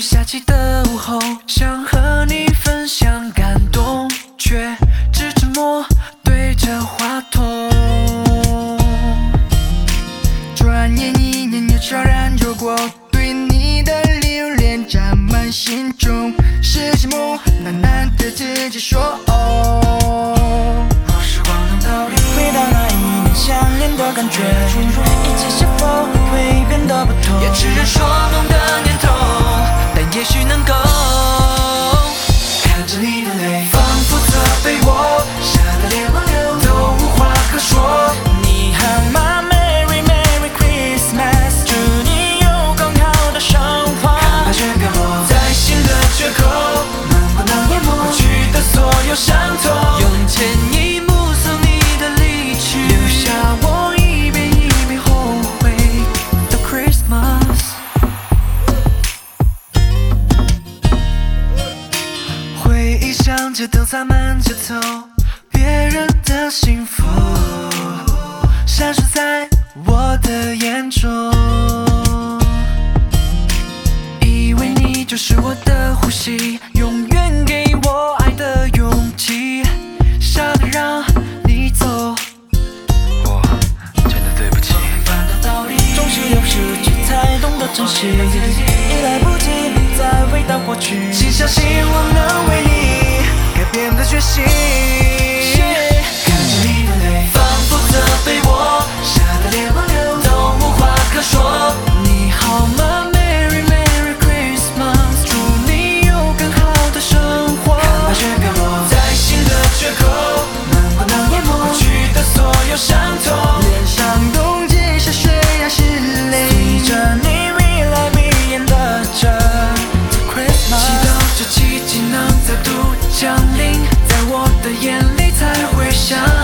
下起的午后想和你分享感动，却只沉默对着话筒。转眼一年又悄然走过，对你的留恋占满心中，是寂寞喃喃对自己说。时光能倒流，回到那一年相恋的感觉，街灯洒满街头，别人的幸福闪烁在我的眼中。以为你就是我的呼吸，永远给我爱的勇气，傻的让你走。我真的对不起。烦的道理总是有失去才懂得珍惜，已来不及再回到过去。请相信我能为你决心。的眼里才会想